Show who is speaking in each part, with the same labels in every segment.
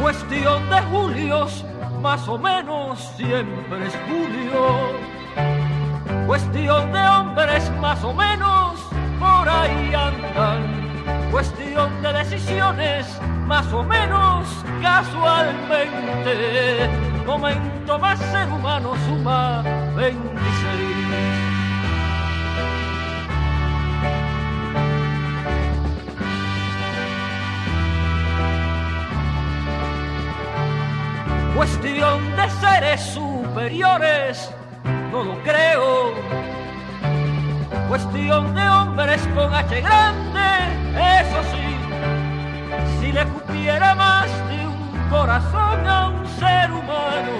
Speaker 1: Cuestión de julios, más o menos siempre es julio. Cuestión de hombres, más o menos por ahí andan. Cuestión de decisiones, más o menos casualmente. Momento más ser humano suma cuestión de seres superiores, no lo creo. Cuestión de hombres con H grande, eso sí. Si le cupiera más de un corazón a un ser humano,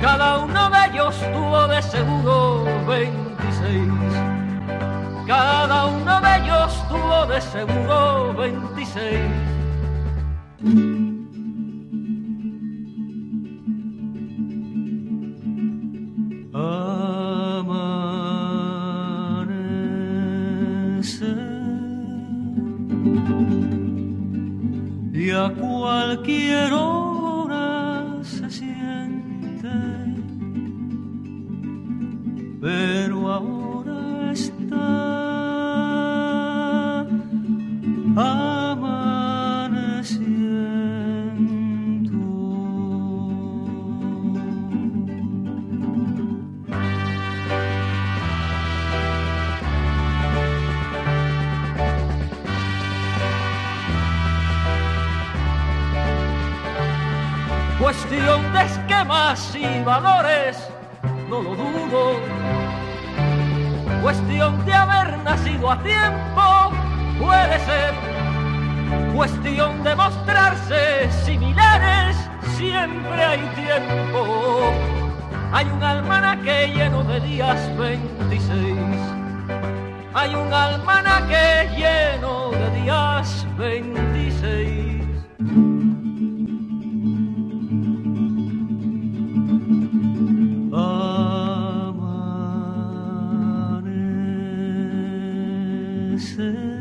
Speaker 1: cada uno de ellos tuvo de seguro 26. Cada uno de ellos tuvo de seguro 26. Y a cualquier hora se siente, pero ahora está. Cuestión de esquemas y valores, no lo dudo. Cuestión de haber nacido a tiempo, puede ser. Cuestión de mostrarse similares, siempre hay tiempo. Hay un almanaque lleno de días 26. Hay un almanaque lleno de días 26. 思